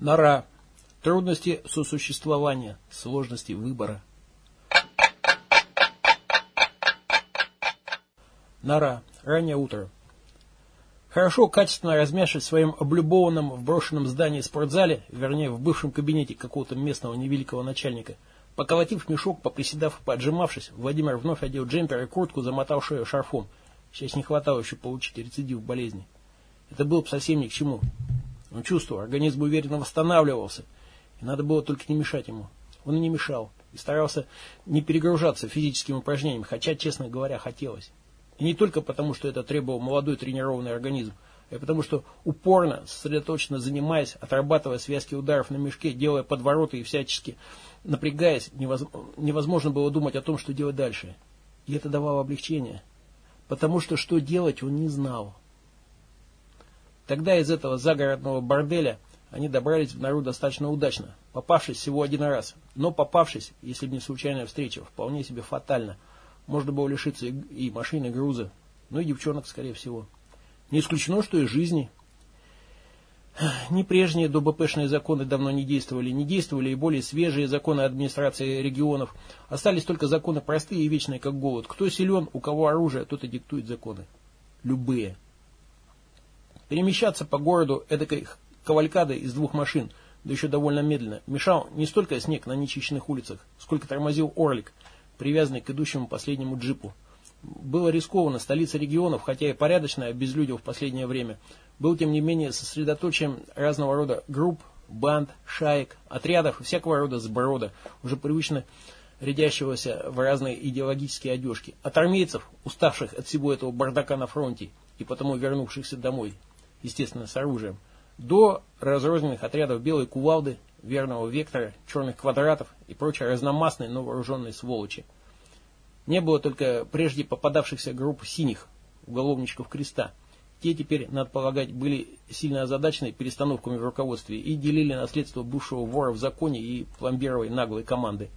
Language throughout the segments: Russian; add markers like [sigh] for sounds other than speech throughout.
Нора. Трудности сосуществования, сложности выбора. Нора. Раннее утро. Хорошо, качественно размявшись в своем облюбованном в брошенном здании спортзале, вернее, в бывшем кабинете какого-то местного невеликого начальника, поколотив мешок, поприседав, поджимавшись, Владимир вновь одел джемпер и куртку, замотал шею шарфом. Сейчас не хватало еще получить рецидив болезни. Это было бы совсем ни к чему. Он чувствовал, организм уверенно восстанавливался, и надо было только не мешать ему. Он и не мешал, и старался не перегружаться физическим упражнением, хотя, честно говоря, хотелось. И не только потому, что это требовал молодой тренированный организм, а потому что упорно, сосредоточенно занимаясь, отрабатывая связки ударов на мешке, делая подвороты и всячески напрягаясь, невозможно было думать о том, что делать дальше. И это давало облегчение. Потому что что делать он не знал. Тогда из этого загородного борделя они добрались в нору достаточно удачно, попавшись всего один раз. Но попавшись, если бы не случайная встреча, вполне себе фатально. Можно было лишиться и, машины, и груза, ну и девчонок, скорее всего. Не исключено, что и жизни. Ни прежние ДОБПшные законы давно не действовали, не действовали и более свежие законы администрации регионов. Остались только законы простые и вечные, как голод. Кто силен, у кого оружие, тот и диктует законы. Любые. Перемещаться по городу эдакой кавалькадой из двух машин, да еще довольно медленно, мешал не столько снег на нечищенных улицах, сколько тормозил Орлик, привязанный к идущему последнему джипу. Было рискованно, столица регионов, хотя и порядочная, без людей в последнее время, был тем не менее сосредоточием разного рода групп, банд, шаек, отрядов всякого рода сброда, уже привычно рядящегося в разные идеологические одежки, от армейцев, уставших от всего этого бардака на фронте и потому вернувшихся домой, естественно, с оружием, до разрозненных отрядов белой кувалды, верного вектора, черных квадратов и прочей разномастной, но вооруженной сволочи. Не было только прежде попадавшихся групп синих, уголовничков креста. Те теперь, надо полагать, были сильно озадачены перестановками в руководстве и делили наследство бывшего вора в законе и пломбировой наглой команды.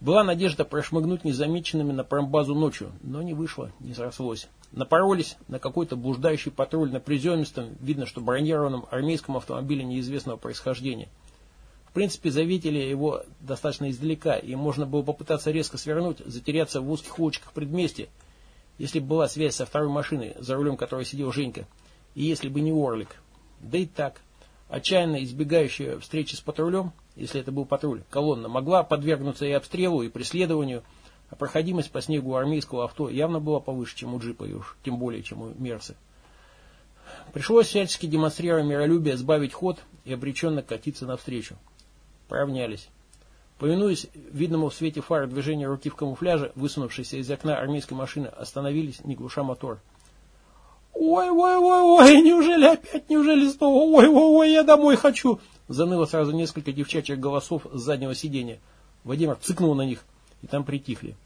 Была надежда прошмыгнуть незамеченными на промбазу ночью, но не вышло, не срослось. Напоролись на какой-то блуждающий патруль на приземистом, видно, что бронированном армейском автомобиле неизвестного происхождения. В принципе, заметили его достаточно издалека, и можно было попытаться резко свернуть, затеряться в узких улочках предместья, если бы была связь со второй машиной, за рулем которой сидел Женька, и если бы не Орлик. Да и так, отчаянно избегающая встречи с патрулем, если это был патруль, колонна, могла подвергнуться и обстрелу, и преследованию, а проходимость по снегу армейского авто явно была повыше, чем у джипа, и уж тем более, чем у Мерса. Пришлось всячески демонстрируя миролюбие сбавить ход и обреченно катиться навстречу. Поравнялись. Повинуясь видному в свете фар движения руки в камуфляже, высунувшейся из окна армейской машины, остановились, не глуша мотор. «Ой, ой, ой, ой, неужели опять, неужели снова? Ой, ой, ой, я домой хочу!» Заныло сразу несколько девчачьих голосов с заднего сиденья. Владимир цыкнул на них, и там притихли.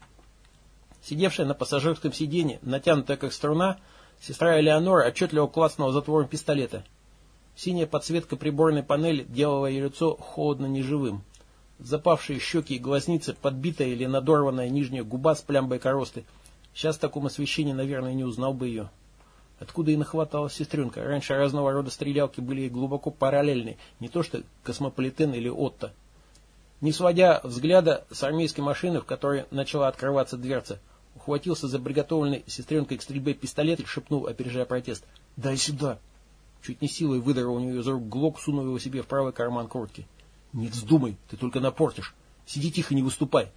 Сидевшая на пассажирском сиденье, натянутая как струна, сестра Элеонора отчетливо клацнула затвором пистолета. Синяя подсветка приборной панели делала ее лицо холодно неживым. Запавшие щеки и глазницы, подбитая или надорванная нижняя губа с плямбой коросты. Сейчас в таком освещении, наверное, не узнал бы ее. Откуда и нахваталась сестренка? Раньше разного рода стрелялки были глубоко параллельны, не то что Космополитен или Отто. Не сводя взгляда с армейской машины, в которой начала открываться дверца, ухватился за приготовленный сестренкой к стрельбе пистолет и шепнул, опережая протест. «Дай сюда!» Чуть не силой выдрал у нее из рук глок, сунул его себе в правый карман куртки. «Не вздумай, ты только напортишь. Сиди тихо, не выступай!»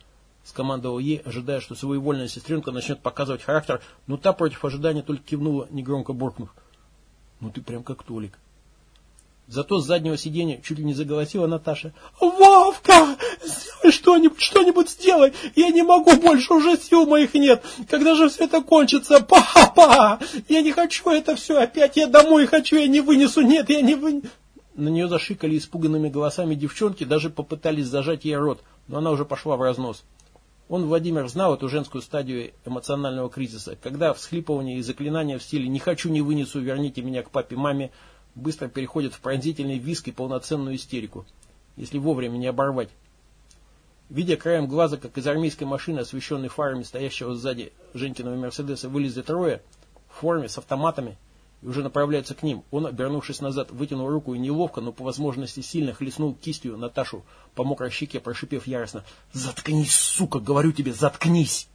Скомандовал ей, ожидая, что своевольная сестренка начнет показывать характер, но та против ожидания только кивнула, негромко буркнув. «Ну ты прям как Толик». Зато с заднего сиденья чуть ли не заголосила Наташа. «Вовка! Сделай что-нибудь, что-нибудь сделай! Я не могу больше, уже сил моих нет! Когда же все это кончится? Папа! Я не хочу это все опять! Я домой хочу, я не вынесу! Нет, я не вынесу!» На нее зашикали испуганными голосами девчонки, даже попытались зажать ей рот, но она уже пошла в разнос. Он, Владимир, знал эту женскую стадию эмоционального кризиса, когда всхлипывание и заклинания в стиле «не хочу, не вынесу, верните меня к папе-маме» быстро переходят в пронзительный виск и полноценную истерику, если вовремя не оборвать. Видя краем глаза, как из армейской машины, освещенной фарами стоящего сзади Женькиного Мерседеса, вылезли трое, в форме, с автоматами, и уже направляется к ним. Он, обернувшись назад, вытянул руку и неловко, но по возможности сильно хлестнул кистью Наташу по мокрой щеке, прошипев яростно. «Заткнись, сука! Говорю тебе, заткнись!»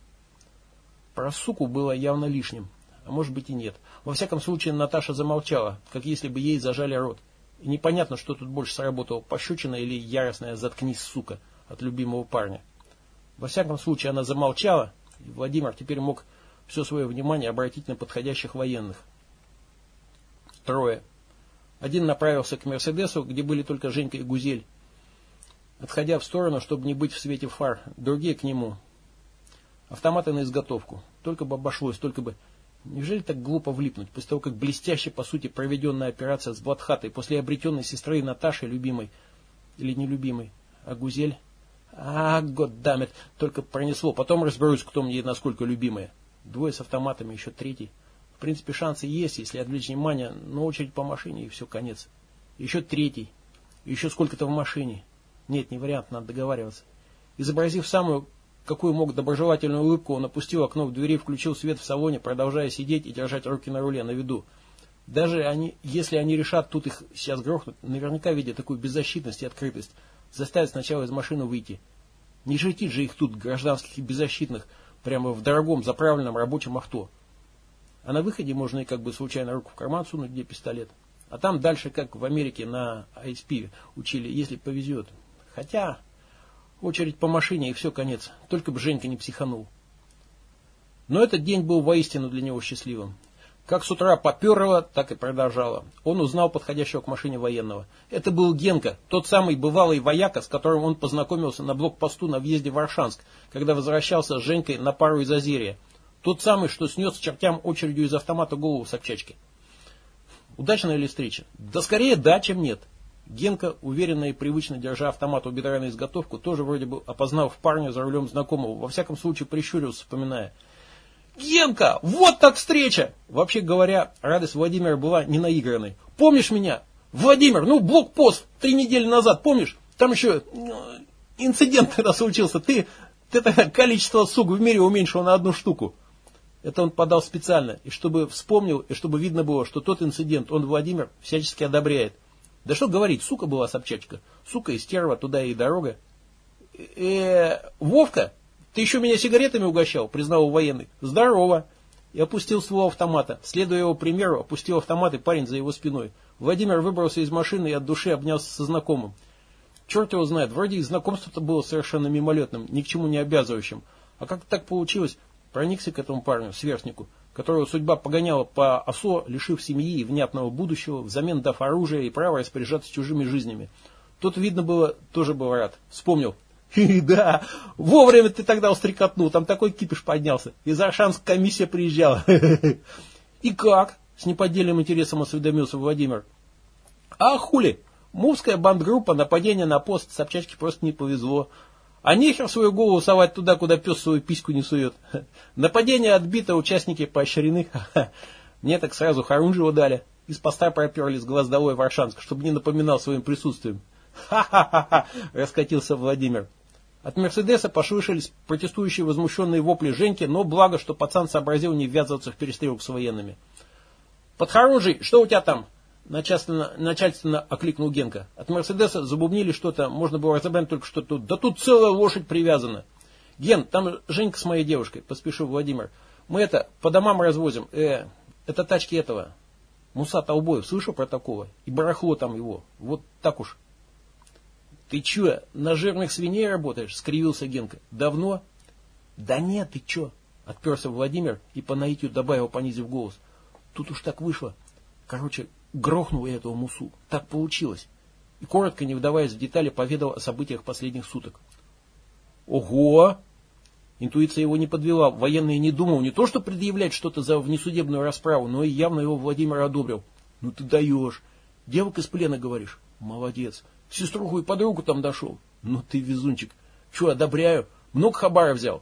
Про суку было явно лишним, а может быть и нет. Во всяком случае, Наташа замолчала, как если бы ей зажали рот. И непонятно, что тут больше сработало, пощечина или яростная «заткнись, сука» от любимого парня. Во всяком случае, она замолчала, и Владимир теперь мог все свое внимание обратить на подходящих военных. Трое. Один направился к Мерседесу, где были только Женька и Гузель, отходя в сторону, чтобы не быть в свете фар. Другие к нему. Автоматы на изготовку. Только бы обошлось, только бы... Неужели так глупо влипнуть, после того, как блестяще, по сути, проведенная операция с Бладхатой, после обретенной сестры Наташи, любимой или нелюбимой, а Гузель... А, годдамит, только пронесло. Потом разберусь, кто мне и насколько любимая. Двое с автоматами, еще третий. В принципе, шансы есть, если отвлечь внимание, но очередь по машине и все, конец. Еще третий. Еще сколько-то в машине. Нет, не вариант, надо договариваться. Изобразив самую, какую мог доброжелательную улыбку, он опустил окно в двери, включил свет в салоне, продолжая сидеть и держать руки на руле, на виду. Даже они, если они решат тут их сейчас грохнуть, наверняка видя такую беззащитность и открытость, заставят сначала из машины выйти. Не жертить же их тут, гражданских и беззащитных, прямо в дорогом заправленном рабочем авто. А на выходе можно и как бы случайно руку в карман сунуть, где пистолет. А там дальше, как в Америке на ISP учили, если повезет. Хотя, очередь по машине и все, конец. Только бы Женька не психанул. Но этот день был воистину для него счастливым. Как с утра поперло, так и продолжало. Он узнал подходящего к машине военного. Это был Генка, тот самый бывалый вояка, с которым он познакомился на блокпосту на въезде в Аршанск, когда возвращался с Женькой на пару из Азерия. Тот самый, что снес чертям очередью из автомата голову Собчачки. Удачная ли встреча? Да скорее да, чем нет. Генка, уверенно и привычно держа автомат у бедра на изготовку, тоже вроде бы опознав парня за рулем знакомого, во всяком случае прищурился, вспоминая – Генка, вот так встреча! Вообще говоря, радость Владимира была не наигранной. Помнишь меня? Владимир, ну блокпост три недели назад, помнишь? Там еще э, инцидент когда [laughs] случился. Ты, ты это количество сук в мире уменьшил на одну штуку. Это он подал специально, и чтобы вспомнил, и чтобы видно было, что тот инцидент он, Владимир, всячески одобряет. Да что говорить, сука была Собчачка. Сука и стерва, туда и дорога. Э, Вовка, ты еще меня сигаретами угощал, признал военный. Здорово. И опустил ствол автомата. Следуя его примеру, опустил автомат и парень за его спиной. Владимир выбрался из машины и от души обнялся со знакомым. Черт его знает, вроде и знакомство-то было совершенно мимолетным, ни к чему не обязывающим. А как так получилось, проникся к этому парню, сверстнику, которого судьба погоняла по осо, лишив семьи и внятного будущего, взамен дав оружие и право распоряжаться чужими жизнями. Тот, видно было, тоже был рад. Вспомнил, да, вовремя ты тогда устрекотнул, там такой кипиш поднялся. Из Аршанск комиссия приезжала. [laughs] И как? С неподдельным интересом осведомился Владимир. А хули? Мувская бандгруппа, нападение на пост Собчачке просто не повезло. А нехер свою голову совать туда, куда пес свою письку не сует. [laughs] Нападение отбито, участники поощрены. [laughs] Мне так сразу Харунжева дали. Из поста проперли с глаз долой в Аршанск, чтобы не напоминал своим присутствием. Ха-ха-ха! [laughs] Раскатился Владимир. От Мерседеса послышались протестующие возмущенные вопли Женьки, но благо, что пацан сообразил не ввязываться в перестрелку с военными. «Подхорунжий, что у тебя там?» Начальственно, начальственно окликнул Генка. От Мерседеса забубнили что-то, можно было разобрать только что тут. Да тут целая лошадь привязана. Ген, там Женька с моей девушкой, поспешил Владимир. Мы это, по домам развозим. Э, это тачки этого. Муса Толбоев, слышал про такого? И барахло там его. Вот так уж «Ты че, на жирных свиней работаешь?» — скривился Генка. «Давно?» «Да нет, ты че?» — отперся Владимир и по наитию добавил, понизив голос. «Тут уж так вышло. Короче, грохнул я этого мусу. Так получилось». И коротко, не вдаваясь в детали, поведал о событиях последних суток. «Ого!» Интуиция его не подвела. Военный не думал не то, что предъявлять что-то за внесудебную расправу, но и явно его Владимир одобрил. «Ну ты даешь! Девок из плена, говоришь? Молодец! Сеструху и подругу там дошел. Ну ты везунчик. Че, одобряю. Много хабара взял.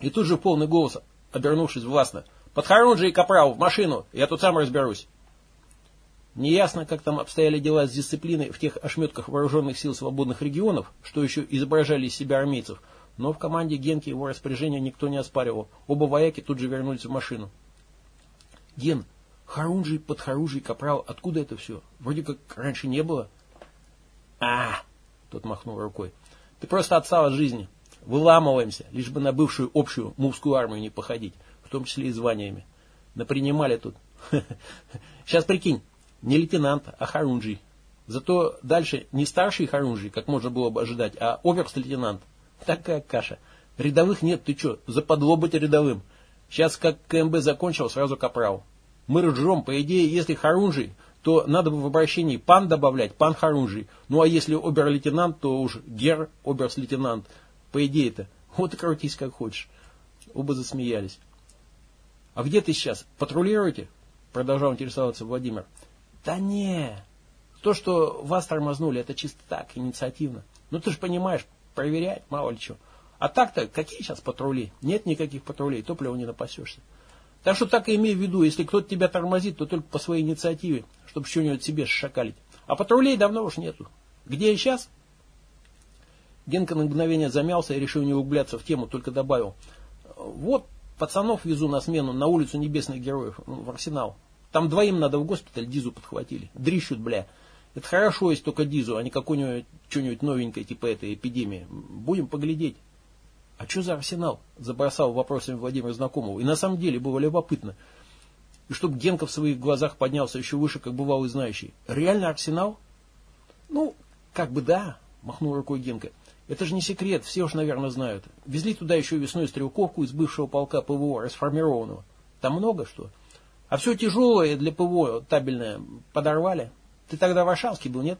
И тут же полный голос, обернувшись властно. Подхорон же и капрал, в машину, я тут сам разберусь. Неясно, как там обстояли дела с дисциплиной в тех ошметках вооруженных сил свободных регионов, что еще изображали из себя армейцев, но в команде Генки его распоряжения никто не оспаривал. Оба вояки тут же вернулись в машину. «Ген, Харунжий, подхорунжий, капрал, откуда это все? Вроде как раньше не было. А, тот махнул рукой. Ты просто отстал от жизни. Выламываемся, лишь бы на бывшую общую мувскую армию не походить, в том числе и званиями. Напринимали тут. [laughs] Сейчас прикинь, не лейтенант, а Харунжий. Зато дальше не старший Харунжий, как можно было бы ожидать, а оверст-лейтенант. Такая каша. Рядовых нет, ты что, западло быть рядовым. Сейчас как КМБ закончил, сразу капрал. Мы ржем, по идее, если Харунжий, то надо бы в обращении пан добавлять, пан Харунжий. Ну а если обер-лейтенант, то уж гер оберс-лейтенант. По идее-то. Вот и крутись как хочешь. Оба засмеялись. А где ты сейчас? Патрулируете? Продолжал интересоваться Владимир. Да не. То, что вас тормознули, это чисто так, инициативно. Ну ты же понимаешь, проверять, мало ли что. А так-то, какие сейчас патрули? Нет никаких патрулей, топлива не напасешься. Так что так и имей в виду, если кто-то тебя тормозит, то только по своей инициативе, чтобы что-нибудь себе шакалить. А патрулей давно уж нету. Где я сейчас? Генка на мгновение замялся и решил не углубляться в тему, только добавил. Вот, пацанов везу на смену на улицу Небесных Героев, в Арсенал. Там двоим надо в госпиталь, Дизу подхватили. Дрищут, бля. Это хорошо, если только Дизу, а не какой-нибудь что-нибудь новенькое, типа этой эпидемии. Будем поглядеть. А что за арсенал? Забросал вопросами Владимир знакомого. И на самом деле было любопытно. И чтоб Генка в своих глазах поднялся еще выше, как бывалый знающий. Реально арсенал? Ну, как бы да, махнул рукой Генка. Это же не секрет, все уж, наверное, знают. Везли туда еще весной стрелковку из бывшего полка ПВО, расформированного. Там много что. А все тяжелое для ПВО, табельное, подорвали. Ты тогда Варшавский был, нет?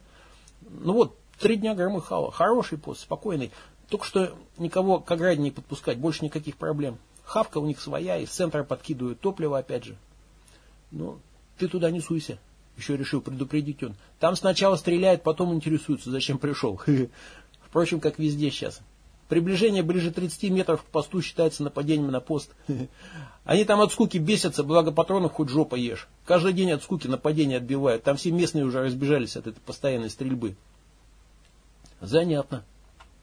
Ну вот, три дня громыхало. Хороший пост, спокойный. Только что никого к ограде не подпускать, больше никаких проблем. Хавка у них своя, из центра подкидывают топливо опять же. Ну, ты туда не суйся, еще решил предупредить он. Там сначала стреляют, потом интересуются, зачем пришел. [laughs] Впрочем, как везде сейчас. Приближение ближе 30 метров к посту считается нападением на пост. [laughs] Они там от скуки бесятся, благо патронов хоть жопа ешь. Каждый день от скуки нападения отбивают. Там все местные уже разбежались от этой постоянной стрельбы. Занятно.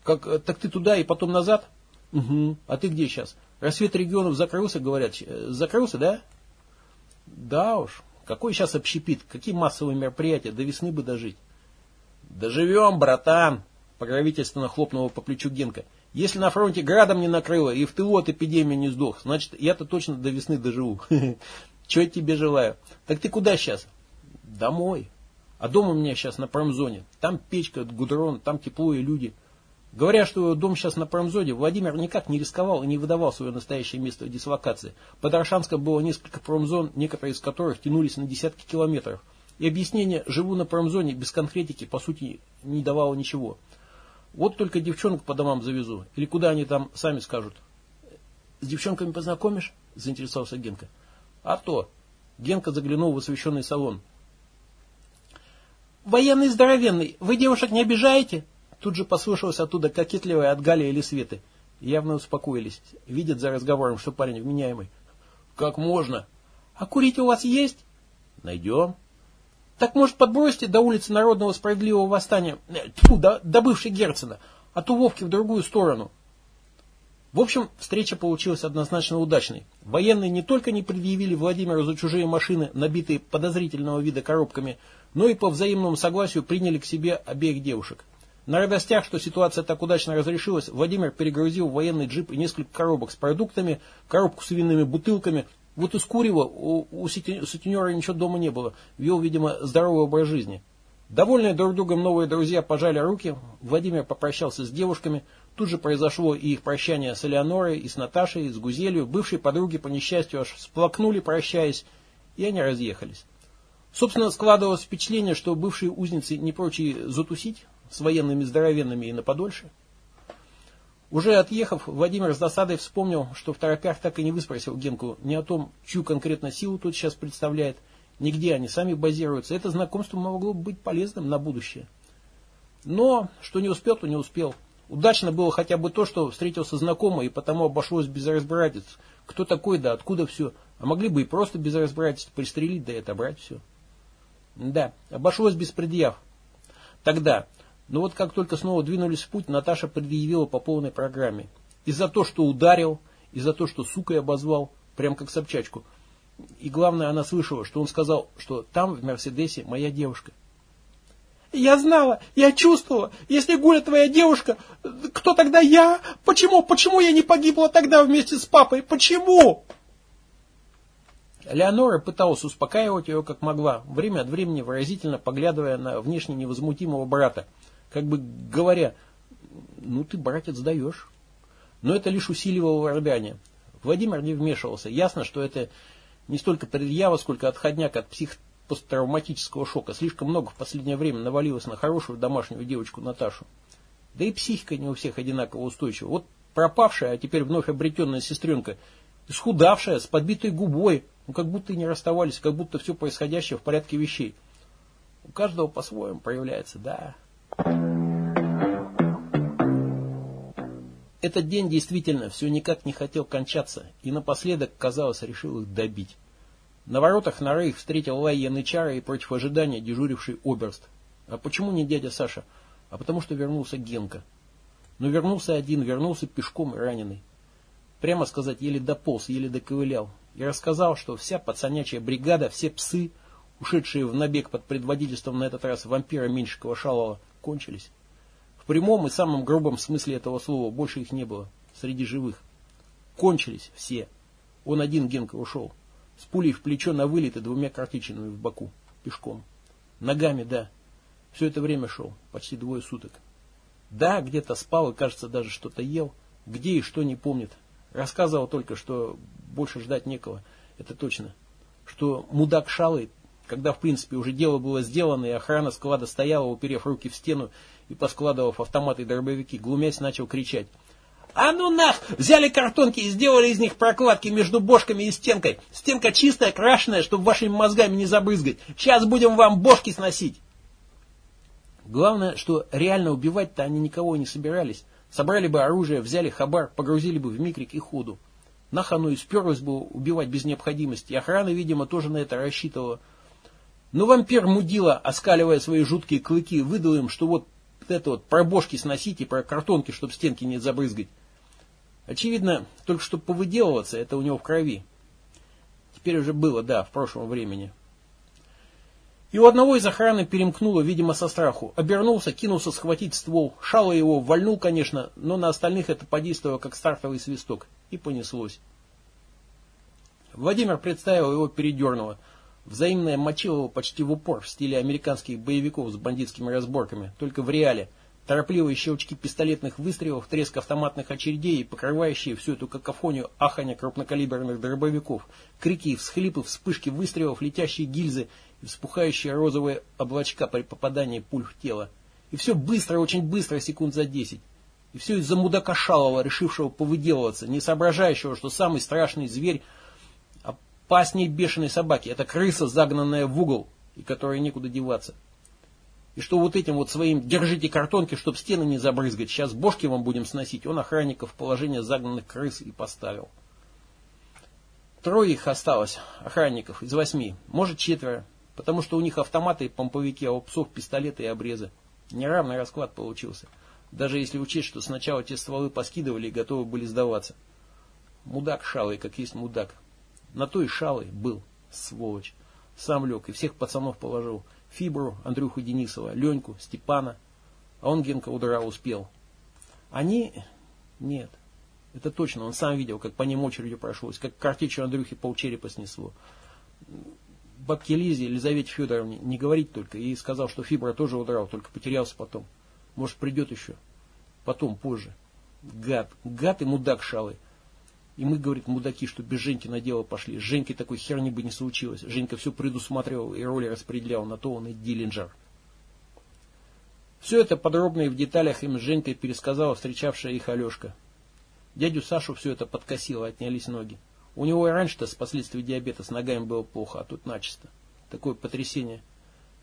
Как, э, так ты туда и потом назад? Угу. А ты где сейчас? Рассвет регионов закрылся, говорят. Э, закрылся, да? Да уж. Какой сейчас общепит? Какие массовые мероприятия? До весны бы дожить. Доживем, братан. Покровительственно хлопнула по плечу Генка. Если на фронте градом не накрыло и в тылу от эпидемии не сдох, значит я-то точно до весны доживу. [laughs] Чего тебе желаю? Так ты куда сейчас? Домой. А дом у меня сейчас на промзоне. Там печка, гудрон, там тепло и люди. Говоря, что дом сейчас на промзоне, Владимир никак не рисковал и не выдавал свое настоящее место дислокации. Под Аршанском было несколько промзон, некоторые из которых тянулись на десятки километров. И объяснение «живу на промзоне» без конкретики, по сути, не давало ничего. Вот только девчонок по домам завезу. Или куда они там сами скажут. С девчонками познакомишь? Заинтересовался Генка. А то. Генка заглянул в освещенный салон. Военный здоровенный, вы девушек не обижаете? Тут же послышалось оттуда кокетливое от Гали или Светы. Явно успокоились. Видят за разговором, что парень вменяемый. Как можно? А курить у вас есть? Найдем. Так может подбросьте до улицы Народного Справедливого Восстания, э, тьфу, до, до бывшей Герцена, а то Вовки в другую сторону. В общем, встреча получилась однозначно удачной. Военные не только не предъявили Владимиру за чужие машины, набитые подозрительного вида коробками, но и по взаимному согласию приняли к себе обеих девушек. На радостях, что ситуация так удачно разрешилась, Владимир перегрузил военный джип и несколько коробок с продуктами, коробку с винными бутылками. Вот из Курева у, у сутенера ничего дома не было. Вел, видимо, здоровый образ жизни. Довольные друг другом новые друзья пожали руки. Владимир попрощался с девушками. Тут же произошло и их прощание с Элеонорой, и с Наташей, и с Гузелью. Бывшие подруги, по несчастью, аж сплакнули, прощаясь, и они разъехались. Собственно, складывалось впечатление, что бывшие узницы не прочие затусить, с военными здоровенными и на подольше. Уже отъехав, Владимир с досадой вспомнил, что в торопях так и не выспросил Генку ни о том, чью конкретно силу тут сейчас представляет, ни где они сами базируются. Это знакомство могло быть полезным на будущее. Но, что не успел, то не успел. Удачно было хотя бы то, что встретился знакомый, и потому обошлось без разбирательств. Кто такой, да откуда все. А могли бы и просто без разбирательств пристрелить, да и отобрать все. Да, обошлось без предъяв. Тогда, но вот как только снова двинулись в путь, Наташа предъявила по полной программе. И за то, что ударил, и за то, что сукой обозвал, прям как Собчачку. И главное, она слышала, что он сказал, что там, в Мерседесе, моя девушка. Я знала, я чувствовала. Если Гуля твоя девушка, кто тогда я? Почему, почему я не погибла тогда вместе с папой? Почему? Леонора пыталась успокаивать ее как могла, время от времени выразительно поглядывая на внешне невозмутимого брата, как бы говоря, ну ты, братец, даешь. Но это лишь усиливало рыдание. Владимир не вмешивался. Ясно, что это не столько предъява, сколько отходняк от псих посттравматического шока. Слишком много в последнее время навалилось на хорошую домашнюю девочку Наташу. Да и психика не у всех одинаково устойчива. Вот пропавшая, а теперь вновь обретенная сестренка, исхудавшая, с подбитой губой, ну как будто и не расставались, как будто все происходящее в порядке вещей. У каждого по-своему проявляется, да. Этот день действительно все никак не хотел кончаться, и напоследок, казалось, решил их добить. На воротах норы их встретил лай янычара и против ожидания дежуривший оберст. А почему не дядя Саша? А потому что вернулся Генка. Но вернулся один, вернулся пешком и раненый. Прямо сказать, еле дополз, еле доковылял. И рассказал, что вся пацанячья бригада, все псы, ушедшие в набег под предводительством на этот раз вампира Меньшикова Шалова, кончились. В прямом и самом грубом смысле этого слова больше их не было среди живых. Кончились все. Он один, Генка, ушел. С пулей в плечо на вылет и двумя картичинами в боку. Пешком. Ногами, да. Все это время шел. Почти двое суток. Да, где-то спал и, кажется, даже что-то ел. Где и что не помнит. Рассказывал только, что больше ждать некого. Это точно. Что мудак шалый, когда, в принципе, уже дело было сделано, и охрана склада стояла, уперев руки в стену и, поскладывав автоматы и дробовики, глумясь, начал кричать. «А ну нах! Взяли картонки и сделали из них прокладки между бошками и стенкой. Стенка чистая, крашеная, чтобы вашими мозгами не забрызгать. Сейчас будем вам бошки сносить!» Главное, что реально убивать-то они никого не собирались. Собрали бы оружие, взяли хабар, погрузили бы в микрик и ходу. Нах оно и сперлось бы убивать без необходимости. И охрана, видимо, тоже на это рассчитывала. Но вампир мудила, оскаливая свои жуткие клыки, выдал им, что вот это вот про бошки сносить и про картонки, чтобы стенки не забрызгать. Очевидно, только чтобы повыделываться, это у него в крови. Теперь уже было, да, в прошлом времени. И у одного из охраны перемкнуло, видимо, со страху. Обернулся, кинулся схватить ствол. Шало его, вальнул, конечно, но на остальных это подействовало, как стартовый свисток. И понеслось. Владимир представил его передернуло. Взаимное мочило его почти в упор в стиле американских боевиков с бандитскими разборками, только в реале. Торопливые щелчки пистолетных выстрелов, треск автоматных очередей, покрывающие всю эту какофонию ахания крупнокалиберных дробовиков, крики и всхлипы, вспышки выстрелов, летящие гильзы и вспухающие розовые облачка при попадании пуль в тело. И все быстро, очень быстро, секунд за десять. И все из-за мудака Шалова, решившего повыделываться, не соображающего, что самый страшный зверь опасней бешеной собаки. Это крыса, загнанная в угол, и которой некуда деваться. И что вот этим вот своим «держите картонки, чтобы стены не забрызгать, сейчас бошки вам будем сносить», он охранников в положение загнанных крыс и поставил. Трое их осталось, охранников, из восьми, может четверо, потому что у них автоматы и помповики, а у псов пистолеты и обрезы. Неравный расклад получился, даже если учесть, что сначала те стволы поскидывали и готовы были сдаваться. Мудак шалый, как есть мудак. На то и шалый был, сволочь. Сам лег и всех пацанов положил. Фибру, Андрюху Денисова, Леньку, Степана. А он Генка удара успел. Они... Нет. Это точно. Он сам видел, как по ним очередью прошлось, как картечью Андрюхи полчерепа снесло. Бабке Лизе, Елизавете Федоровне, не говорить только. И сказал, что Фибра тоже удрал, только потерялся потом. Может, придет еще. Потом, позже. Гад. Гад и мудак шалый. И мы, говорит, мудаки, что без Женьки на дело пошли. С Женькой такой херни бы не случилось. Женька все предусматривал и роли распределял, на то он и Диллинджер. Все это подробно и в деталях им с Женькой пересказала встречавшая их Алешка. Дядю Сашу все это подкосило, отнялись ноги. У него и раньше-то с последствий диабета с ногами было плохо, а тут начисто. Такое потрясение.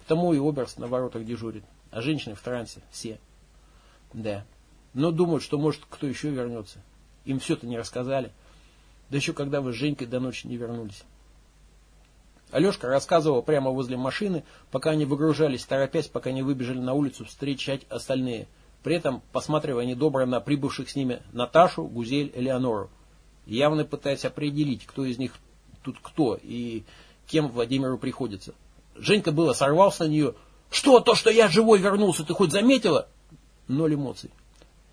Потому и оберст на воротах дежурит. А женщины в трансе. Все. Да. Но думают, что может кто еще вернется. Им все-то не рассказали. Да еще когда вы с Женькой до ночи не вернулись. Алешка рассказывал прямо возле машины, пока они выгружались, торопясь, пока не выбежали на улицу встречать остальные. При этом посматривая недобро на прибывших с ними Наташу, Гузель, Элеонору. Явно пытаясь определить, кто из них тут кто и кем Владимиру приходится. Женька было сорвался на нее. «Что, то, что я живой вернулся, ты хоть заметила?» Ноль эмоций.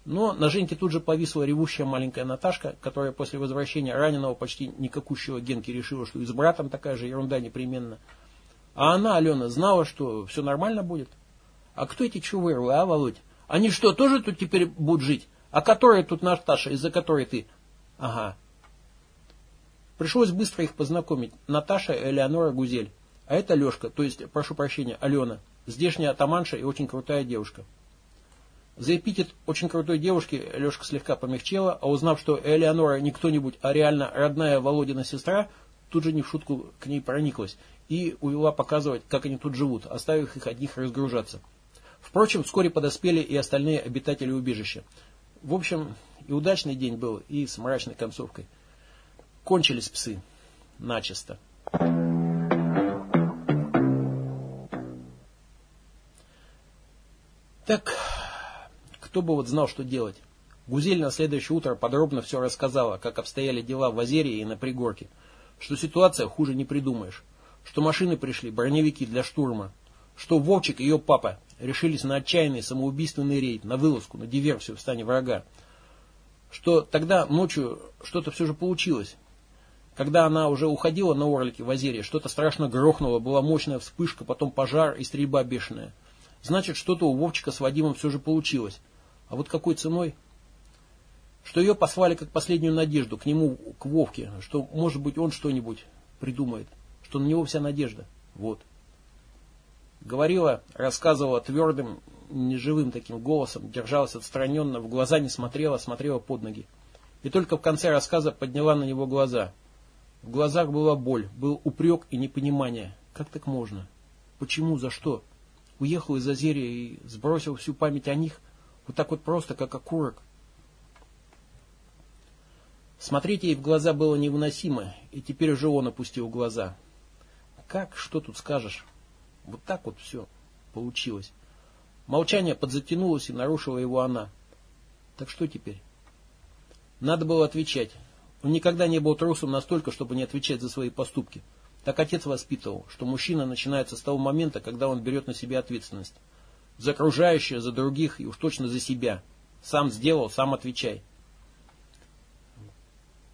Но на Женьке тут же повисла ревущая маленькая Наташка, которая после возвращения раненого почти никакущего Генки решила, что и с братом такая же ерунда непременно. А она, Алена, знала, что все нормально будет. А кто эти чувыры, а, Володь? Они что, тоже тут теперь будут жить? А которая тут Наташа, из-за которой ты? Ага. Пришлось быстро их познакомить. Наташа Элеонора Гузель. А это Лешка, то есть, прошу прощения, Алена. Здешняя атаманша и очень крутая девушка. За эпитет очень крутой девушки Лешка слегка помягчела, а узнав, что Элеонора не кто-нибудь, а реально родная Володина сестра, тут же не в шутку к ней прониклась и увела показывать, как они тут живут, оставив их одних разгружаться. Впрочем, вскоре подоспели и остальные обитатели убежища. В общем, и удачный день был, и с мрачной концовкой. Кончились псы. Начисто. Так, кто бы вот знал, что делать. Гузель на следующее утро подробно все рассказала, как обстояли дела в Азерии и на пригорке. Что ситуация хуже не придумаешь. Что машины пришли, броневики для штурма. Что Вовчик и ее папа решились на отчаянный самоубийственный рейд, на вылазку, на диверсию в стане врага. Что тогда ночью что-то все же получилось. Когда она уже уходила на Орлике в Азерии, что-то страшно грохнуло, была мощная вспышка, потом пожар и стрельба бешеная. Значит, что-то у Вовчика с Вадимом все же получилось. А вот какой ценой? Что ее послали как последнюю надежду к нему, к Вовке, что, может быть, он что-нибудь придумает, что на него вся надежда. Вот. Говорила, рассказывала твердым, неживым таким голосом, держалась отстраненно, в глаза не смотрела, смотрела под ноги. И только в конце рассказа подняла на него глаза. В глазах была боль, был упрек и непонимание. Как так можно? Почему? За что? Уехал из Азерия и сбросил всю память о них? Вот так вот просто, как окурок. Смотреть ей в глаза было невыносимо, и теперь уже он опустил глаза. Как, что тут скажешь? Вот так вот все получилось. Молчание подзатянулось и нарушила его она. Так что теперь? Надо было отвечать. Он никогда не был трусом настолько, чтобы не отвечать за свои поступки. Так отец воспитывал, что мужчина начинается с того момента, когда он берет на себя ответственность. За окружающее, за других и уж точно за себя. Сам сделал, сам отвечай.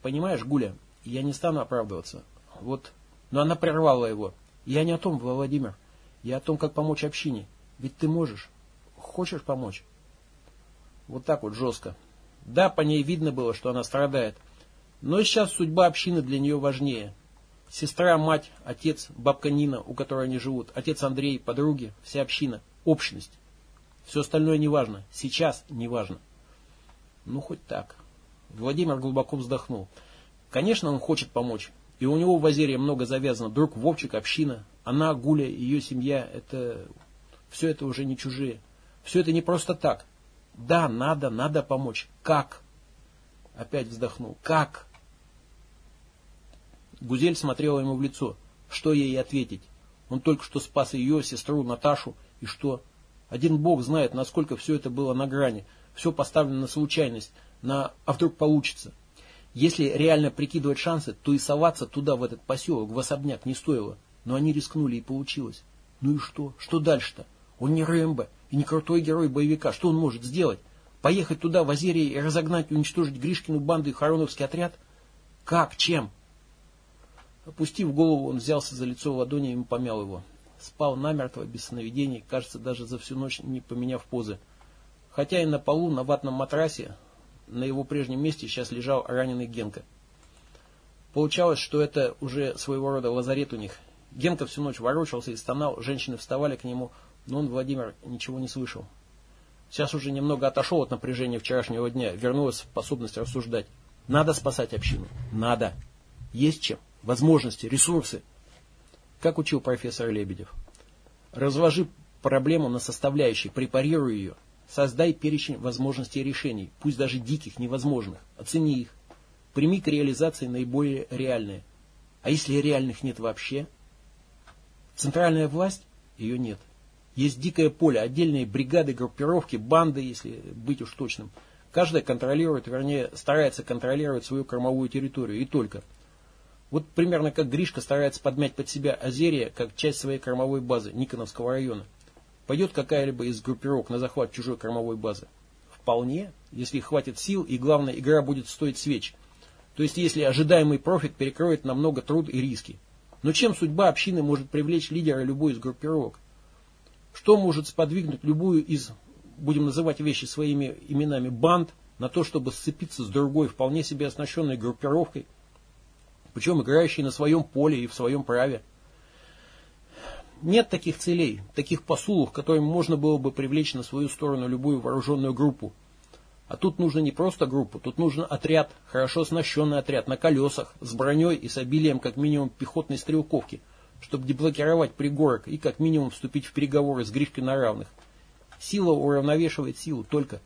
Понимаешь, Гуля, я не стану оправдываться. Вот. Но она прервала его. Я не о том, Владимир. Я о том, как помочь общине. Ведь ты можешь. Хочешь помочь? Вот так вот жестко. Да, по ней видно было, что она страдает. Но сейчас судьба общины для нее важнее. Сестра, мать, отец, бабка Нина, у которой они живут, отец Андрей, подруги, вся община – общность. Все остальное не важно. Сейчас не важно. Ну, хоть так. Владимир глубоко вздохнул. Конечно, он хочет помочь. И у него в Азерии много завязано. Друг Вовчик, община. Она, Гуля, ее семья. Это... Все это уже не чужие. Все это не просто так. Да, надо, надо помочь. Как? Опять вздохнул. Как? Гузель смотрела ему в лицо. Что ей ответить? Он только что спас ее, сестру, Наташу. И что? Один Бог знает, насколько все это было на грани. Все поставлено на случайность, на «а вдруг получится». Если реально прикидывать шансы, то и соваться туда, в этот поселок, в особняк, не стоило. Но они рискнули, и получилось. Ну и что? Что дальше-то? Он не Рэмбо и не крутой герой боевика. Что он может сделать? Поехать туда, в Азерии, и разогнать, уничтожить Гришкину банду и Хароновский отряд? Как? Чем? Опустив голову, он взялся за лицо ладони и помял его. Спал намертво, без сновидений, кажется, даже за всю ночь не поменяв позы. Хотя и на полу, на ватном матрасе, на его прежнем месте сейчас лежал раненый Генка. Получалось, что это уже своего рода лазарет у них. Генка всю ночь ворочался и стонал, женщины вставали к нему, но он, Владимир, ничего не слышал. Сейчас уже немного отошел от напряжения вчерашнего дня, вернулась способность рассуждать. Надо спасать общину. Надо. Есть чем возможности, ресурсы. Как учил профессор Лебедев. Разложи проблему на составляющие, препарируй ее. Создай перечень возможностей решений, пусть даже диких, невозможных. Оцени их. Прими к реализации наиболее реальные. А если реальных нет вообще? Центральная власть? Ее нет. Есть дикое поле, отдельные бригады, группировки, банды, если быть уж точным. Каждая контролирует, вернее, старается контролировать свою кормовую территорию и только – Вот примерно как Гришка старается подмять под себя Азерия как часть своей кормовой базы Никоновского района. Пойдет какая-либо из группировок на захват чужой кормовой базы? Вполне, если хватит сил и главное, игра будет стоить свеч. То есть если ожидаемый профит перекроет намного труд и риски. Но чем судьба общины может привлечь лидера любой из группировок? Что может сподвигнуть любую из, будем называть вещи своими именами, банд на то, чтобы сцепиться с другой, вполне себе оснащенной группировкой, причем играющей на своем поле и в своем праве? Нет таких целей, таких посулов, которым можно было бы привлечь на свою сторону любую вооруженную группу. А тут нужно не просто группу, тут нужен отряд, хорошо оснащенный отряд, на колесах, с броней и с обилием как минимум пехотной стрелковки, чтобы деблокировать пригорок и как минимум вступить в переговоры с Гришкой на равных. Сила уравновешивает силу только.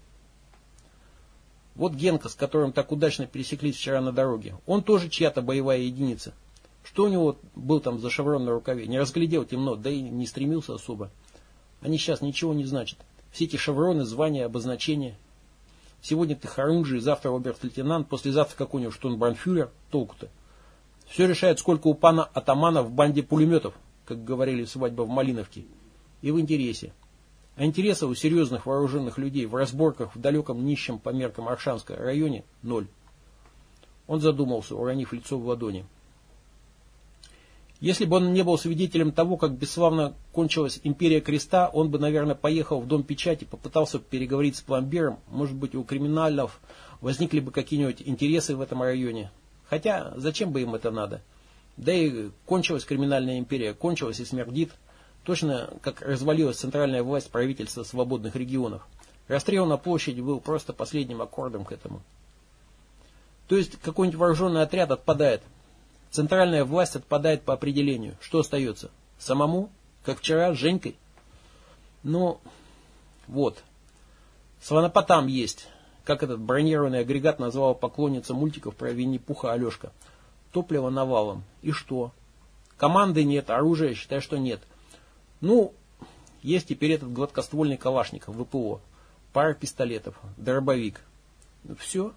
Вот Генка, с которым так удачно пересеклись вчера на дороге, он тоже чья-то боевая единица. Что у него был там за шеврон на рукаве? Не разглядел темно, да и не стремился особо. Они сейчас ничего не значат. Все эти шевроны, звания, обозначения. Сегодня ты Харунжи, завтра оберст-лейтенант, послезавтра какой-нибудь штурмбанфюрер. Толку-то. Все решает, сколько у пана атамана в банде пулеметов, как говорили свадьба в Малиновке. И в интересе. А интереса у серьезных вооруженных людей в разборках в далеком нищем по меркам Аршанска районе – ноль. Он задумался, уронив лицо в ладони. Если бы он не был свидетелем того, как бесславно кончилась империя креста, он бы, наверное, поехал в дом печати, попытался переговорить с пломбиром. Может быть, у криминалов возникли бы какие-нибудь интересы в этом районе. Хотя, зачем бы им это надо? Да и кончилась криминальная империя, кончилась и смердит. Точно как развалилась центральная власть правительства свободных регионов. Расстрел на площади был просто последним аккордом к этому. То есть какой-нибудь вооруженный отряд отпадает, Центральная власть отпадает по определению. Что остается? Самому? Как вчера, с Женькой? Ну, вот. Слонопотам есть. Как этот бронированный агрегат назвала поклонница мультиков про Винни-Пуха Алешка. Топливо навалом. И что? Команды нет, оружия считай, что нет. Ну, есть теперь этот гладкоствольный калашников, ВПО. Пара пистолетов, дробовик. Все.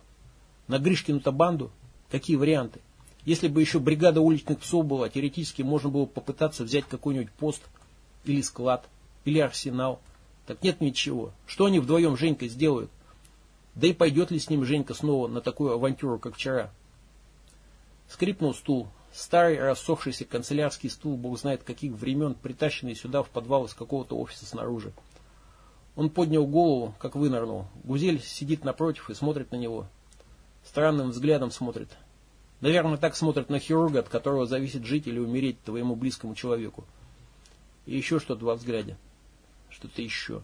На Гришкину-то банду. Какие варианты? Если бы еще бригада уличных псов была, теоретически можно было попытаться взять какой-нибудь пост или склад, или арсенал. Так нет ничего. Что они вдвоем Женькой сделают? Да и пойдет ли с ним Женька снова на такую авантюру, как вчера? Скрипнул стул. Старый рассохшийся канцелярский стул, бог знает каких времен, притащенный сюда в подвал из какого-то офиса снаружи. Он поднял голову, как вынырнул. Гузель сидит напротив и смотрит на него. Странным взглядом смотрит. Наверное, так смотрят на хирурга, от которого зависит жить или умереть твоему близкому человеку. И еще что-то во взгляде. Что-то еще.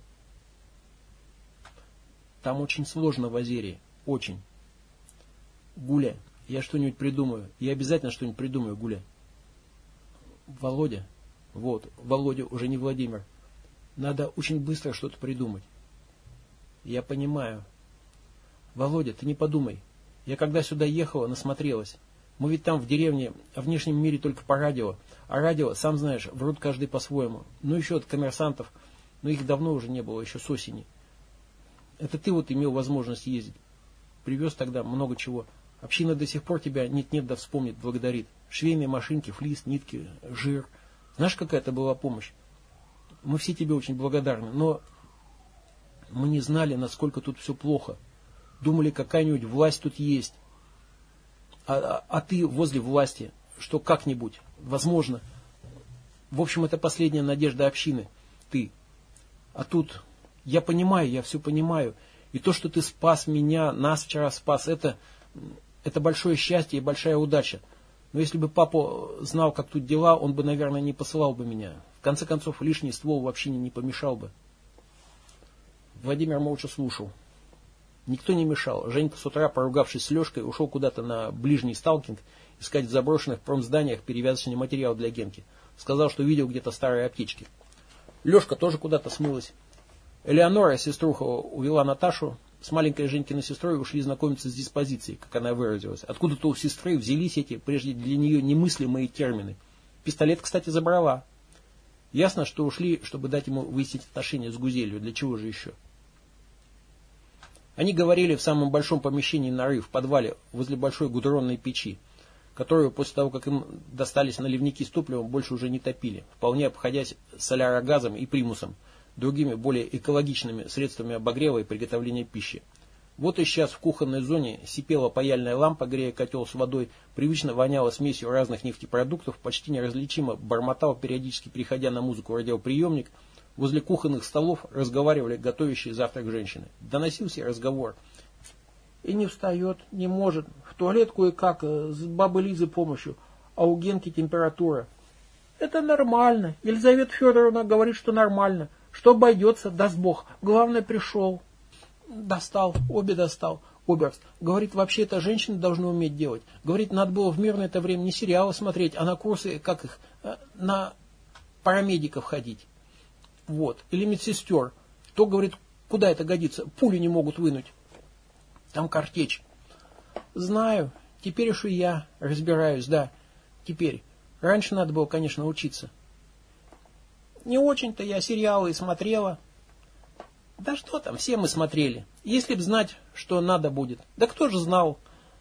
Там очень сложно в Азерии. Очень. Гуля, я что-нибудь придумаю. Я обязательно что-нибудь придумаю, Гуля. Володя. Вот, Володя уже не Владимир. Надо очень быстро что-то придумать. Я понимаю. Володя, ты не подумай. Я когда сюда ехала, насмотрелась. Мы ведь там в деревне, о внешнем мире только по радио. А радио, сам знаешь, врут каждый по-своему. Ну еще от коммерсантов. Но их давно уже не было, еще с осени. Это ты вот имел возможность ездить. Привез тогда много чего. Община до сих пор тебя нет-нет да вспомнит, благодарит. Швейные машинки, флис, нитки, жир. Знаешь, какая это была помощь? Мы все тебе очень благодарны, но мы не знали, насколько тут все плохо. Думали, какая-нибудь власть тут есть а, а ты возле власти, что как-нибудь, возможно. В общем, это последняя надежда общины, ты. А тут, я понимаю, я все понимаю. И то, что ты спас меня, нас вчера спас, это, это большое счастье и большая удача. Но если бы папа знал, как тут дела, он бы, наверное, не посылал бы меня. В конце концов, лишний ствол вообще не помешал бы. Владимир молча слушал. Никто не мешал. Женька с утра, поругавшись с Лешкой, ушел куда-то на ближний сталкинг искать в заброшенных промзданиях перевязочный материал для Генки. Сказал, что видел где-то старые аптечки. Лешка тоже куда-то смылась. Элеонора, сеструха, увела Наташу. С маленькой Женькиной сестрой ушли знакомиться с диспозицией, как она выразилась. Откуда-то у сестры взялись эти, прежде для нее немыслимые термины. Пистолет, кстати, забрала. Ясно, что ушли, чтобы дать ему выяснить отношения с Гузелью. Для чего же еще? Они говорили в самом большом помещении норы, в подвале, возле большой гудронной печи. которую после того, как им достались наливники с топливом, больше уже не топили, вполне обходясь солярогазом и примусом, другими более экологичными средствами обогрева и приготовления пищи. Вот и сейчас в кухонной зоне сипела паяльная лампа, грея котел с водой, привычно воняла смесью разных нефтепродуктов, почти неразличимо бормотал, периодически переходя на музыку радиоприемник. Возле кухонных столов разговаривали готовящие завтрак женщины. Доносился разговор. И не встает, не может. В туалет кое-как, э, с бабы Лизы помощью. А у Генки температура. Это нормально. Елизавета Федоровна говорит, что нормально. Что обойдется, даст Бог. Главное, пришел. Достал, обе достал. Оберст. Говорит, вообще это женщины должны уметь делать. Говорит, надо было в мирное это время не сериалы смотреть, а на курсы, как их, э, на парамедиков ходить. Вот. Или медсестер. То, говорит, куда это годится? Пули не могут вынуть. Там картечь. Знаю. Теперь уж и я разбираюсь, да. Теперь. Раньше надо было, конечно, учиться. Не очень-то я сериалы смотрела. Да что там, все мы смотрели. Если б знать, что надо будет. Да кто же знал?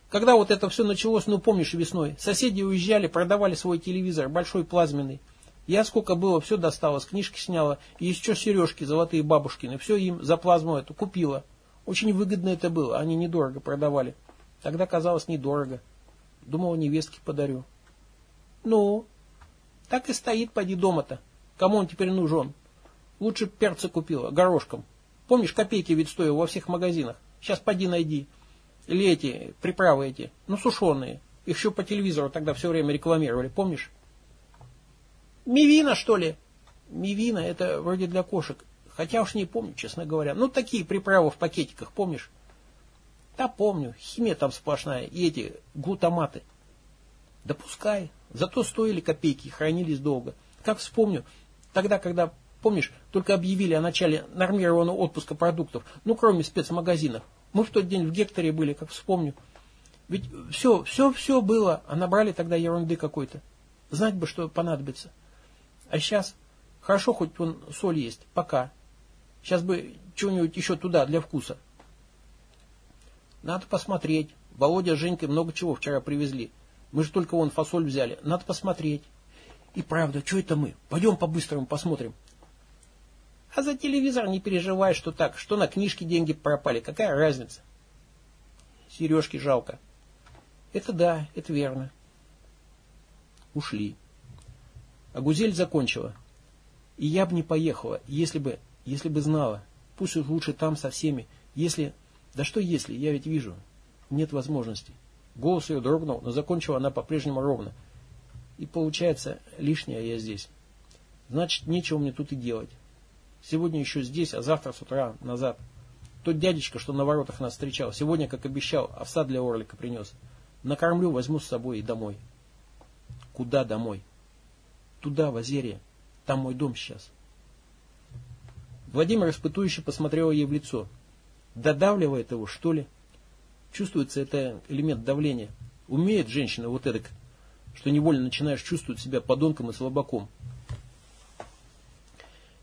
Когда вот это все началось, ну помнишь, весной, соседи уезжали, продавали свой телевизор, большой плазменный. Я сколько было, все достала, с книжки сняла, и еще сережки золотые бабушкины, все им за плазму эту купила. Очень выгодно это было, они недорого продавали. Тогда казалось недорого. Думала, невестке подарю. Ну, так и стоит, поди дома-то. Кому он теперь нужен? Лучше перца купила, горошком. Помнишь, копейки ведь стоил во всех магазинах? Сейчас поди найди. Или эти, приправы эти, ну сушеные. Их еще по телевизору тогда все время рекламировали, помнишь? Мивина, что ли? Мивина, это вроде для кошек. Хотя уж не помню, честно говоря. Ну, такие приправы в пакетиках, помнишь? Да, помню. Химия там сплошная. И эти глутаматы. Да пускай. Зато стоили копейки, хранились долго. Как вспомню, тогда, когда Помнишь, только объявили о начале нормированного отпуска продуктов, ну, кроме спецмагазинов. Мы в тот день в Гекторе были, как вспомню. Ведь все, все, все было, а набрали тогда ерунды какой-то. Знать бы, что понадобится. А сейчас, хорошо, хоть вон соль есть, пока. Сейчас бы чего-нибудь еще туда, для вкуса. Надо посмотреть. Володя с Женькой много чего вчера привезли. Мы же только вон фасоль взяли. Надо посмотреть. И правда, что это мы? Пойдем по-быстрому посмотрим. А за телевизор не переживай, что так, что на книжки деньги пропали, какая разница? Сережки жалко. Это да, это верно. Ушли. А Гузель закончила. И я бы не поехала, если бы, если бы знала. Пусть уж лучше там со всеми. Если... Да что если, я ведь вижу. Нет возможности. Голос ее дрогнул, но закончила она по-прежнему ровно. И получается, лишнее я здесь. Значит, нечего мне тут и делать. Сегодня еще здесь, а завтра с утра назад. Тот дядечка, что на воротах нас встречал, сегодня, как обещал, овса для орлика принес. Накормлю, возьму с собой и домой. Куда домой? Туда, в Озерье. Там мой дом сейчас. Владимир испытующе посмотрел ей в лицо. Додавливает его, что ли? Чувствуется это элемент давления. Умеет женщина вот эдак, что невольно начинаешь чувствовать себя подонком и слабаком.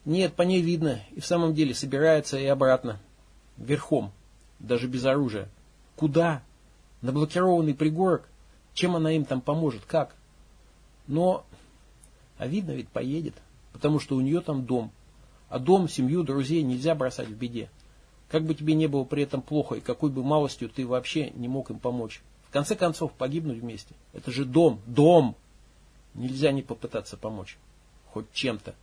Нет, по ней видно, и в самом деле собирается и обратно. Верхом, даже без оружия. Куда? На блокированный пригорок? Чем она им там поможет? Как? Но, а видно ведь поедет, потому что у нее там дом. А дом, семью, друзей нельзя бросать в беде. Как бы тебе не было при этом плохо, и какой бы малостью ты вообще не мог им помочь. Конце концов, погибнуть вместе. Это же дом, дом! Нельзя не попытаться помочь. Хоть чем-то.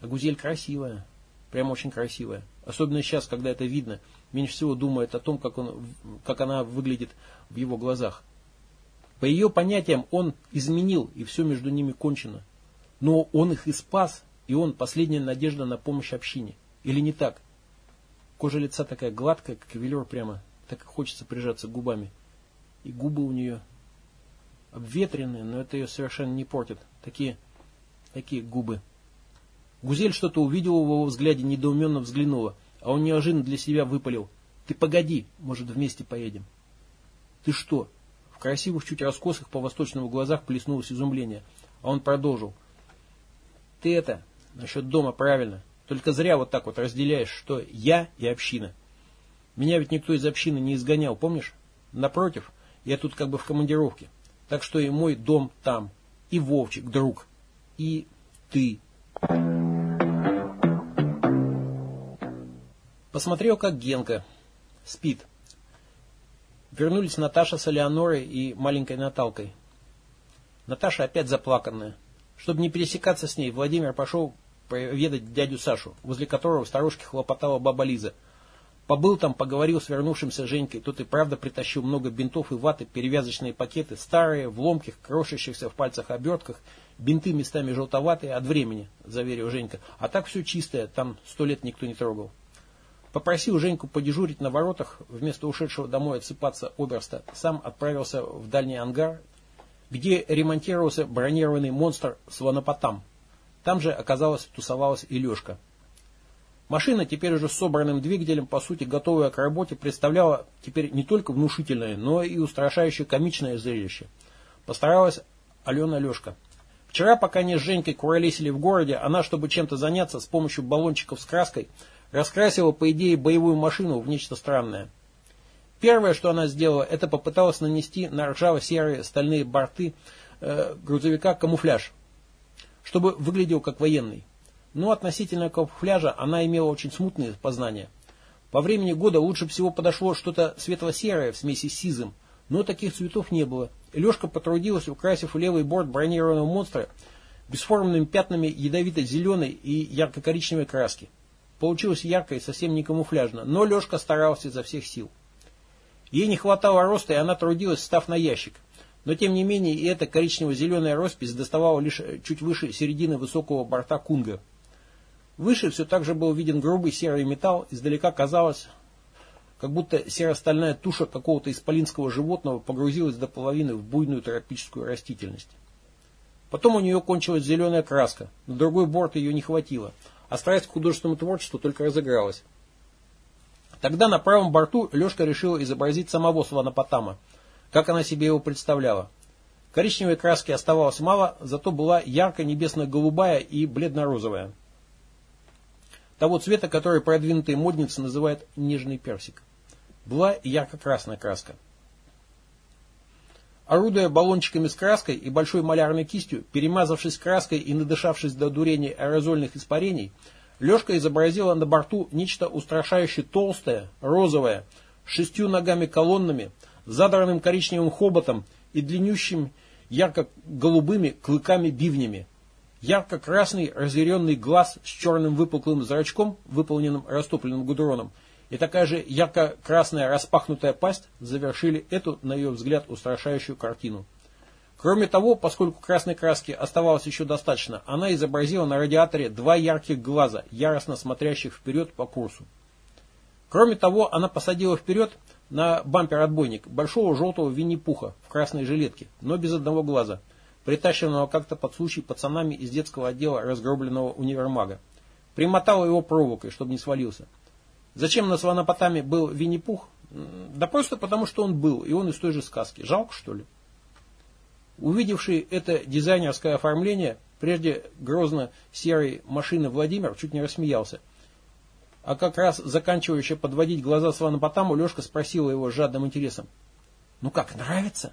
А Гузель красивая, прям очень красивая. Особенно сейчас, когда это видно, меньше всего думает о том, как, он, как она выглядит в его глазах. По ее понятиям он изменил, и все между ними кончено. Но он их и спас, и он последняя надежда на помощь общине. Или не так? Кожа лица такая гладкая, как велюр прямо, так и хочется прижаться губами. И губы у нее обветренные, но это ее совершенно не портит. Такие, такие губы. Гузель что-то увидела в его взгляде, недоуменно взглянула, а он неожиданно для себя выпалил. «Ты погоди, может, вместе поедем?» «Ты что?» В красивых, чуть раскосых по восточному глазах плеснулось изумление, а он продолжил. «Ты это, насчет дома правильно, только зря вот так вот разделяешь, что я и община. Меня ведь никто из общины не изгонял, помнишь? Напротив, Я тут как бы в командировке. Так что и мой дом там. И Вовчик, друг. И ты. Посмотрел, как Генка. Спит. Вернулись Наташа с Элеонорой и маленькой Наталкой. Наташа опять заплаканная. Чтобы не пересекаться с ней, Владимир пошел проведать дядю Сашу, возле которого в сторожке хлопотала баба Лиза. Побыл там, поговорил с вернувшимся Женькой. Тот и правда притащил много бинтов и ваты, перевязочные пакеты, старые, в ломких, крошащихся в пальцах обертках, бинты местами желтоватые, от времени, заверил Женька. А так все чистое, там сто лет никто не трогал. Попросил Женьку подежурить на воротах, вместо ушедшего домой отсыпаться оберста, сам отправился в дальний ангар, где ремонтировался бронированный монстр с ванопотам. Там же, оказалось, тусовалась и Лешка. Машина, теперь уже с собранным двигателем, по сути готовая к работе, представляла теперь не только внушительное, но и устрашающее комичное зрелище. Постаралась Алена Лешка. Вчера, пока они с Женькой куролесили в городе, она, чтобы чем-то заняться с помощью баллончиков с краской, раскрасила, по идее, боевую машину в нечто странное. Первое, что она сделала, это попыталась нанести на ржаво-серые стальные борты э, грузовика камуфляж, чтобы выглядел как военный. Но относительно камуфляжа она имела очень смутные познания. По времени года лучше всего подошло что-то светло-серое в смеси с сизым, но таких цветов не было. Лешка потрудилась, украсив левый борт бронированного монстра бесформенными пятнами ядовито-зеленой и ярко-коричневой краски. Получилось ярко и совсем не камуфляжно, но Лешка старался изо всех сил. Ей не хватало роста, и она трудилась, став на ящик. Но тем не менее и эта коричнево-зеленая роспись доставала лишь чуть выше середины высокого борта кунга. Выше все так же был виден грубый серый металл, издалека казалось, как будто серо-стальная туша какого-то исполинского животного погрузилась до половины в буйную тропическую растительность. Потом у нее кончилась зеленая краска, на другой борт ее не хватило – а страсть к художественному творчеству только разыгралась. Тогда на правом борту Лешка решил изобразить самого Сванопотама, как она себе его представляла. Коричневой краски оставалось мало, зато была ярко-небесно-голубая и бледно-розовая. Того цвета, который продвинутые модницы называют нежный персик. Была ярко-красная краска. Орудуя баллончиками с краской и большой малярной кистью, перемазавшись краской и надышавшись до дурения аэрозольных испарений, Лешка изобразила на борту нечто устрашающе толстое, розовое, с шестью ногами-колоннами, задранным коричневым хоботом и длиннющим ярко-голубыми клыками-бивнями. Ярко-красный разъяренный глаз с черным выпуклым зрачком, выполненным растопленным гудроном – и такая же ярко-красная распахнутая пасть завершили эту, на ее взгляд, устрашающую картину. Кроме того, поскольку красной краски оставалось еще достаточно, она изобразила на радиаторе два ярких глаза, яростно смотрящих вперед по курсу. Кроме того, она посадила вперед на бампер-отбойник большого желтого Винни-Пуха в красной жилетке, но без одного глаза, притащенного как-то под случай пацанами из детского отдела разгробленного универмага. Примотала его проволокой, чтобы не свалился. Зачем на Сванопотаме был Винни-Пух? Да просто потому, что он был, и он из той же сказки. Жалко, что ли? Увидевший это дизайнерское оформление, прежде грозно серой машины Владимир чуть не рассмеялся. А как раз заканчивающая подводить глаза Сванопотаму, Лешка спросила его с жадным интересом. «Ну как, нравится?»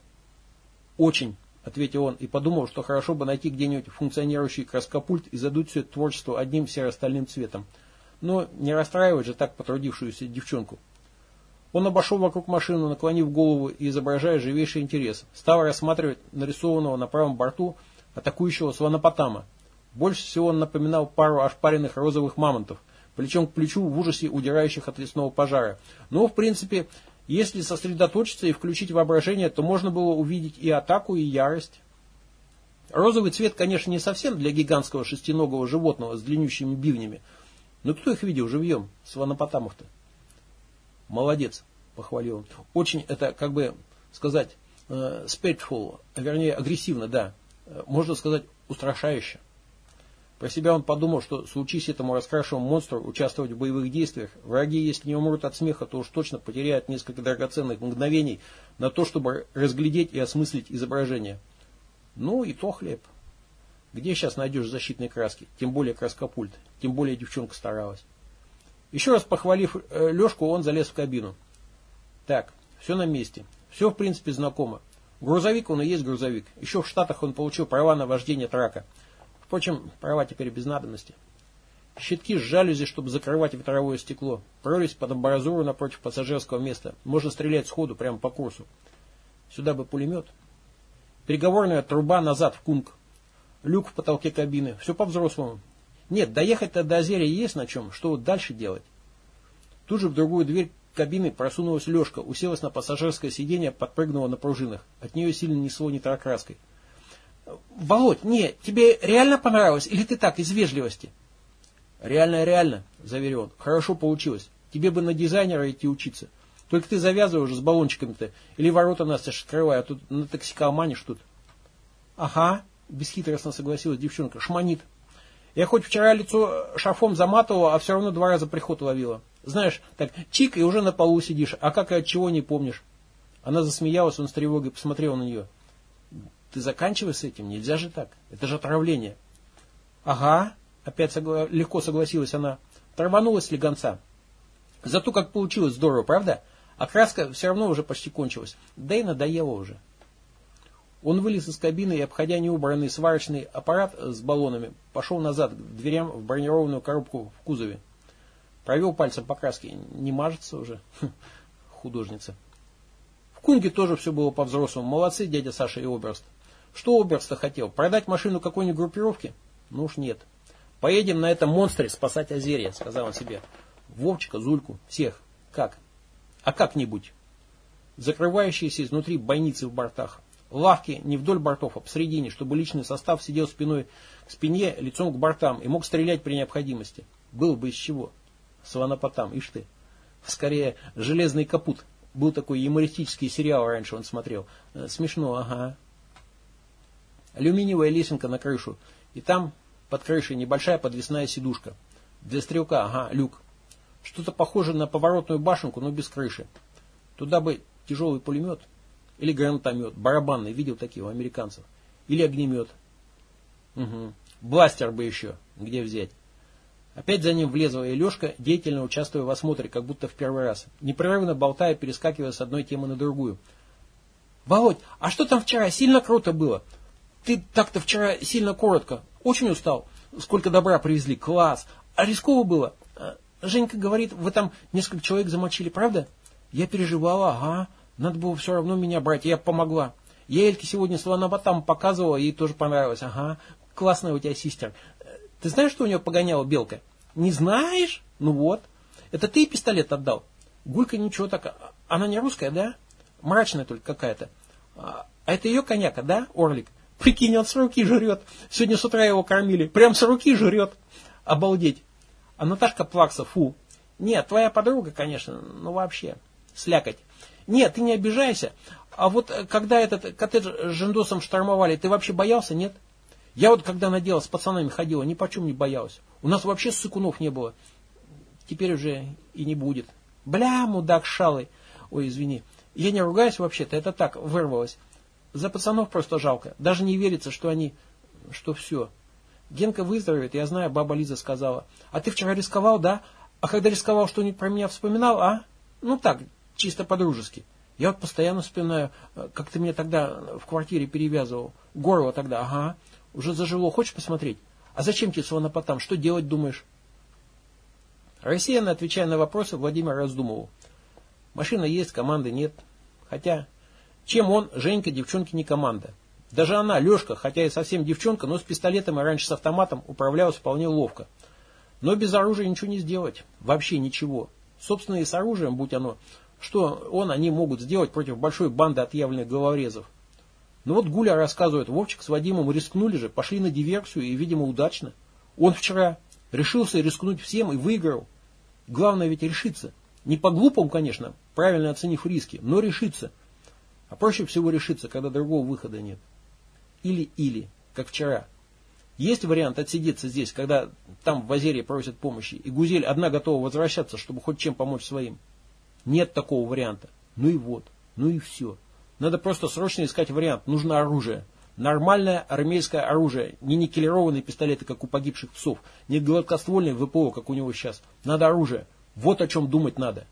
«Очень», — ответил он и подумал, что хорошо бы найти где-нибудь функционирующий краскопульт и задуть все творчество одним серо-стальным цветом. Но не расстраивать же так потрудившуюся девчонку. Он обошел вокруг машины, наклонив голову и изображая живейший интерес. Стал рассматривать нарисованного на правом борту атакующего слонопотама. Больше всего он напоминал пару ошпаренных розовых мамонтов, плечом к плечу в ужасе удирающих от лесного пожара. Но, в принципе, если сосредоточиться и включить воображение, то можно было увидеть и атаку, и ярость. Розовый цвет, конечно, не совсем для гигантского шестиногого животного с длиннющими бивнями, ну кто их видел живьем, сванопотамов-то? Молодец, похвалил он. Очень это, как бы сказать, э, spiteful, вернее агрессивно, да. Э, можно сказать, устрашающе. Про себя он подумал, что случись этому раскрашенному монстру участвовать в боевых действиях, враги, если не умрут от смеха, то уж точно потеряют несколько драгоценных мгновений на то, чтобы разглядеть и осмыслить изображение. Ну и то хлеб. Где сейчас найдешь защитные краски? Тем более краскопульт. Тем более девчонка старалась. Еще раз похвалив э, Лешку, он залез в кабину. Так, все на месте. Все, в принципе, знакомо. Грузовик он и есть грузовик. Еще в Штатах он получил права на вождение трака. Впрочем, права теперь без надобности. Щитки с жалюзи, чтобы закрывать ветровое стекло. Прорезь под амбразуру напротив пассажирского места. Можно стрелять сходу, прямо по курсу. Сюда бы пулемет. Переговорная труба назад в кунг. Люк в потолке кабины. Все по-взрослому. Нет, доехать-то до озеря есть на чем. Что вот дальше делать? Тут же в другую дверь кабины просунулась Лешка, уселась на пассажирское сиденье, подпрыгнула на пружинах. От нее сильно несло нитрокраской. «Володь, не, тебе реально понравилось или ты так, из вежливости?» «Реально, реально», — заверил он. «Хорошо получилось. Тебе бы на дизайнера идти учиться. Только ты завязывай уже с баллончиками-то. Или ворота нас скрывай, а тут на токсикоманишь тут». «Ага», — бесхитростно согласилась девчонка. «Шманит. Я хоть вчера лицо шарфом заматывала, а все равно два раза приход ловила. Знаешь, так чик, и уже на полу сидишь, а как и от чего не помнишь». Она засмеялась, он с тревогой посмотрел на нее. «Ты заканчивай с этим, нельзя же так. Это же отравление». «Ага», Опять согла... легко согласилась она. Траванулась слегонца. Зато как получилось здорово, правда? А краска все равно уже почти кончилась. Да и надоело уже. Он вылез из кабины и, обходя неубранный сварочный аппарат с баллонами, пошел назад к дверям в бронированную коробку в кузове. Провел пальцем по краске. Не мажется уже. Художница. В Кунге тоже все было по-взрослому. Молодцы дядя Саша и Оберст. Что Оберст-то хотел? Продать машину какой-нибудь группировке? Ну уж нет. Поедем на этом монстре спасать озерье, сказал он себе. Вовчика, Зульку, всех. Как? А как-нибудь. Закрывающиеся изнутри бойницы в бортах. Лавки не вдоль бортов, а посередине, чтобы личный состав сидел спиной к спине, лицом к бортам и мог стрелять при необходимости. Было бы из чего. Сванопотам, ишь ты. Скорее, железный капут. Был такой юмористический сериал раньше он смотрел. Э, смешно, ага. Алюминиевая лесенка на крышу. И там под крышей небольшая подвесная сидушка. Для стрелка, ага, люк. Что-то похоже на поворотную башенку, но без крыши. Туда бы тяжелый пулемет или гранатомет, барабанный, видел такие у американцев. Или огнемет. Угу. Бластер бы еще, где взять. Опять за ним влезла и деятельно участвуя в осмотре, как будто в первый раз. Непрерывно болтая, перескакивая с одной темы на другую. «Володь, а что там вчера? Сильно круто было. Ты так-то вчера сильно коротко. Очень устал. Сколько добра привезли. Класс. А рисково было. А, Женька говорит, вы там несколько человек замочили, правда? Я переживала, ага. Надо было все равно меня брать. Я помогла. Я Эльке сегодня слонопотам показывала, ей тоже понравилось. Ага, классная у тебя систер. Ты знаешь, что у нее погоняла белка? Не знаешь? Ну вот. Это ты пистолет отдал? Гулька ничего так. Она не русская, да? Мрачная только какая-то. А, а это ее коняка, да, Орлик? Прикинь, он с руки жрет. Сегодня с утра его кормили. Прям с руки жрет. Обалдеть. А Наташка плакса, фу. Нет, твоя подруга, конечно, ну вообще, слякоть. Нет, ты не обижайся. А вот э, когда этот коттедж с жендосом штормовали, ты вообще боялся, нет? Я вот когда на дело с пацанами ходила, ни почем не боялась. У нас вообще сыкунов не было. Теперь уже и не будет. Бля, мудак шалый. Ой, извини. Я не ругаюсь вообще-то, это так, вырвалось. За пацанов просто жалко. Даже не верится, что они... что все. Генка выздоровеет, я знаю, баба Лиза сказала. А ты вчера рисковал, да? А когда рисковал, что-нибудь про меня вспоминал, а? Ну так, чисто по-дружески. Я вот постоянно вспоминаю, э, как ты меня тогда в квартире перевязывал. Горло тогда, ага. Уже зажило, хочешь посмотреть? А зачем тебе слонопотам? Что делать, думаешь? Рассеянно отвечая на вопросы, Владимир раздумывал. Машина есть, команды нет. Хотя, чем он, Женька, девчонки не команда. Даже она, Лешка, хотя и совсем девчонка, но с пистолетом и раньше с автоматом управлялась вполне ловко. Но без оружия ничего не сделать. Вообще ничего. Собственно, и с оружием, будь оно, что он, они могут сделать против большой банды отъявленных головорезов. Но вот Гуля рассказывает, Вовчик с Вадимом рискнули же, пошли на диверсию и, видимо, удачно. Он вчера решился рискнуть всем и выиграл. Главное ведь решиться. Не по глупому, конечно, правильно оценив риски, но решиться – а проще всего решиться, когда другого выхода нет. Или-или, как вчера. Есть вариант отсидеться здесь, когда там в Азерии просят помощи, и Гузель одна готова возвращаться, чтобы хоть чем помочь своим. Нет такого варианта. Ну и вот, ну и все. Надо просто срочно искать вариант. Нужно оружие. Нормальное армейское оружие. Не никелированные пистолеты, как у погибших псов. Не гладкоствольные ВПО, как у него сейчас. Надо оружие. Вот о чем думать надо.